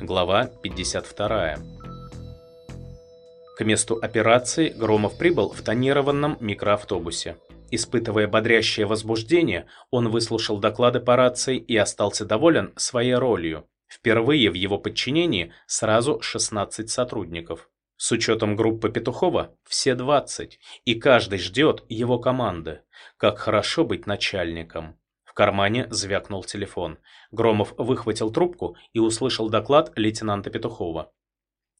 Глава 52. К месту операции Громов прибыл в тонированном микроавтобусе. Испытывая бодрящее возбуждение, он выслушал доклады по рации и остался доволен своей ролью. Впервые в его подчинении сразу 16 сотрудников. С учетом группы Петухова все 20, и каждый ждет его команды. Как хорошо быть начальником кармане звякнул телефон. Громов выхватил трубку и услышал доклад лейтенанта Петухова.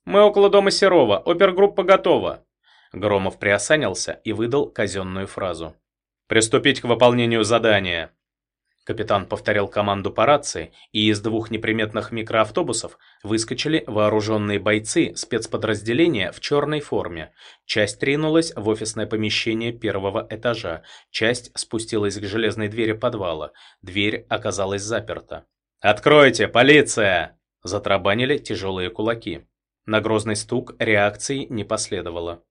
«Мы около дома Серова. Опергруппа готова». Громов приосанился и выдал казенную фразу. «Приступить к выполнению задания». Капитан повторял команду по рации, и из двух неприметных микроавтобусов выскочили вооруженные бойцы спецподразделения в черной форме. Часть тринулась в офисное помещение первого этажа, часть спустилась к железной двери подвала. Дверь оказалась заперта. «Откройте, полиция!» – затрабанили тяжелые кулаки. На грозный стук реакции не последовало.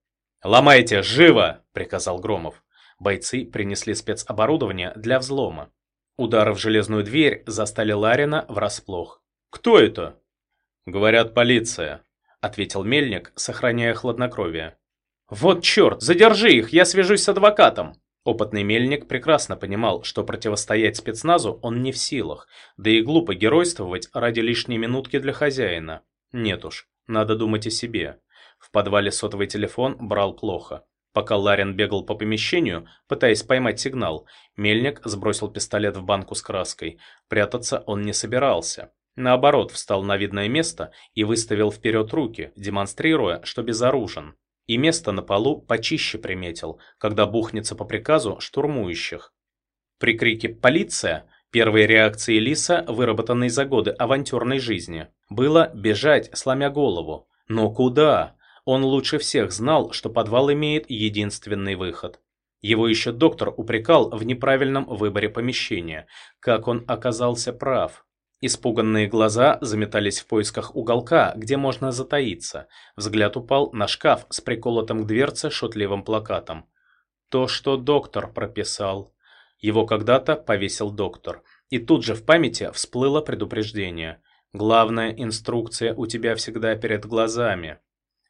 «Ломайте, живо!» – приказал Громов. Бойцы принесли спецоборудование для взлома. Удары в железную дверь застали Ларина врасплох. «Кто это?» «Говорят, полиция», — ответил Мельник, сохраняя хладнокровие. «Вот черт, задержи их, я свяжусь с адвокатом!» Опытный Мельник прекрасно понимал, что противостоять спецназу он не в силах, да и глупо геройствовать ради лишней минутки для хозяина. Нет уж, надо думать о себе. В подвале сотовый телефон брал плохо. Пока Ларин бегал по помещению, пытаясь поймать сигнал, Мельник сбросил пистолет в банку с краской. Прятаться он не собирался. Наоборот, встал на видное место и выставил вперед руки, демонстрируя, что безоружен. И место на полу почище приметил, когда бухнется по приказу штурмующих. При крике «Полиция!» Первой реакцией Лиса, выработанной за годы авантюрной жизни, было бежать, сломя голову. Но куда? Он лучше всех знал, что подвал имеет единственный выход. Его еще доктор упрекал в неправильном выборе помещения. Как он оказался прав. Испуганные глаза заметались в поисках уголка, где можно затаиться. Взгляд упал на шкаф с приколотым к дверце шутливым плакатом. То, что доктор прописал. Его когда-то повесил доктор. И тут же в памяти всплыло предупреждение. Главная инструкция у тебя всегда перед глазами.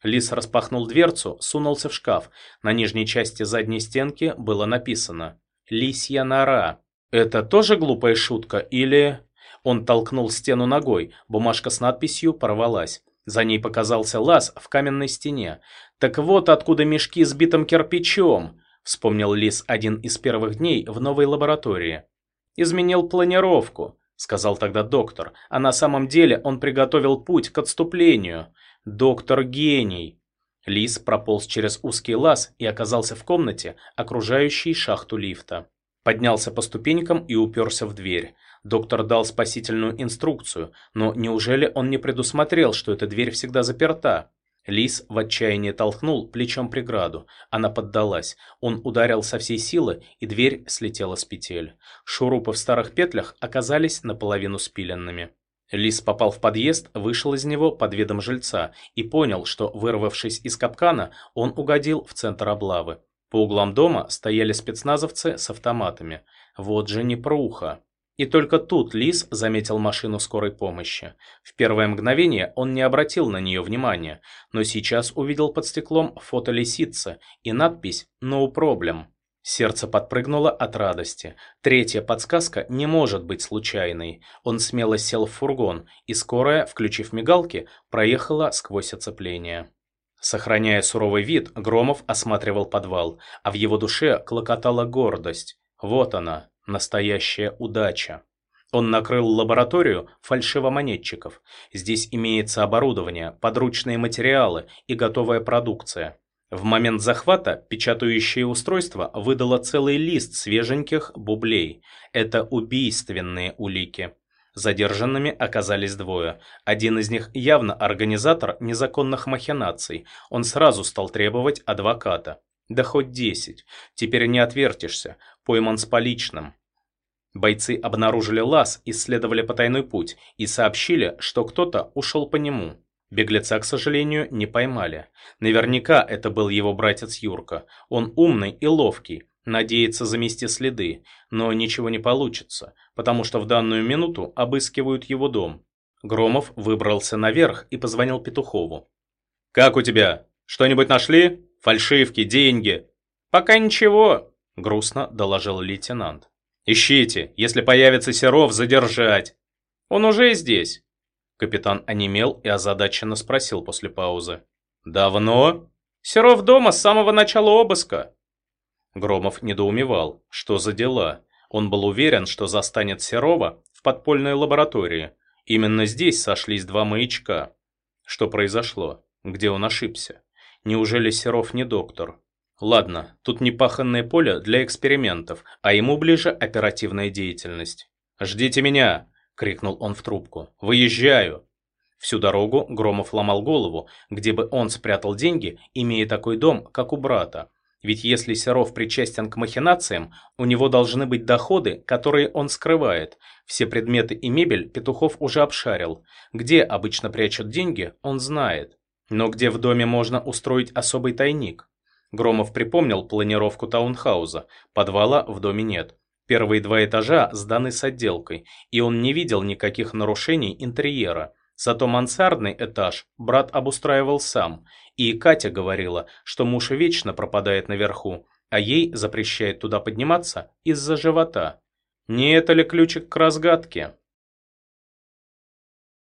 Лис распахнул дверцу, сунулся в шкаф. На нижней части задней стенки было написано «Лисья нора». Это тоже глупая шутка или... Он толкнул стену ногой, бумажка с надписью порвалась. За ней показался лаз в каменной стене. «Так вот откуда мешки с битым кирпичом», — вспомнил Лис один из первых дней в новой лаборатории. «Изменил планировку», — сказал тогда доктор, а на самом деле он приготовил путь к отступлению. Доктор гений. Лис прополз через узкий лаз и оказался в комнате, окружающей шахту лифта. Поднялся по ступенькам и уперся в дверь. Доктор дал спасительную инструкцию, но неужели он не предусмотрел, что эта дверь всегда заперта? Лис в отчаянии толкнул плечом преграду. Она поддалась. Он ударил со всей силы, и дверь слетела с петель. Шурупы в старых петлях оказались наполовину спиленными. Лис попал в подъезд, вышел из него под видом жильца и понял, что, вырвавшись из капкана, он угодил в центр облавы. По углам дома стояли спецназовцы с автоматами. Вот же непруха. И только тут Лис заметил машину скорой помощи. В первое мгновение он не обратил на нее внимания, но сейчас увидел под стеклом фото лисицы и надпись «No problem». Сердце подпрыгнуло от радости. Третья подсказка не может быть случайной. Он смело сел в фургон, и скорая, включив мигалки, проехала сквозь оцепление. Сохраняя суровый вид, Громов осматривал подвал, а в его душе клокотала гордость. Вот она, настоящая удача. Он накрыл лабораторию фальшивомонетчиков. Здесь имеется оборудование, подручные материалы и готовая продукция. В момент захвата печатающее устройство выдало целый лист свеженьких бублей. Это убийственные улики. Задержанными оказались двое. Один из них явно организатор незаконных махинаций. Он сразу стал требовать адвоката. Да хоть десять. Теперь не отвертишься. Пойман с поличным. Бойцы обнаружили лаз, исследовали потайной путь и сообщили, что кто-то ушел по нему. Беглеца, к сожалению, не поймали. Наверняка это был его братец Юрка. Он умный и ловкий, надеется замести следы, но ничего не получится, потому что в данную минуту обыскивают его дом. Громов выбрался наверх и позвонил Петухову. «Как у тебя? Что-нибудь нашли? Фальшивки, деньги?» «Пока ничего», — грустно доложил лейтенант. «Ищите, если появится Серов, задержать». «Он уже здесь». Капитан онемел и озадаченно спросил после паузы. «Давно?» «Серов дома с самого начала обыска». Громов недоумевал, что за дела. Он был уверен, что застанет Серова в подпольной лаборатории. Именно здесь сошлись два маячка. Что произошло? Где он ошибся? Неужели Серов не доктор? Ладно, тут не паханное поле для экспериментов, а ему ближе оперативная деятельность. «Ждите меня!» – крикнул он в трубку. «Выезжаю!» Всю дорогу Громов ломал голову, где бы он спрятал деньги, имея такой дом, как у брата. Ведь если Серов причастен к махинациям, у него должны быть доходы, которые он скрывает. Все предметы и мебель Петухов уже обшарил. Где обычно прячут деньги, он знает. Но где в доме можно устроить особый тайник? Громов припомнил планировку таунхауза. Подвала в доме нет. Первые два этажа сданы с отделкой, и он не видел никаких нарушений интерьера. Зато мансардный этаж брат обустраивал сам, и Катя говорила, что муж вечно пропадает наверху, а ей запрещает туда подниматься из-за живота. Не это ли ключик к разгадке?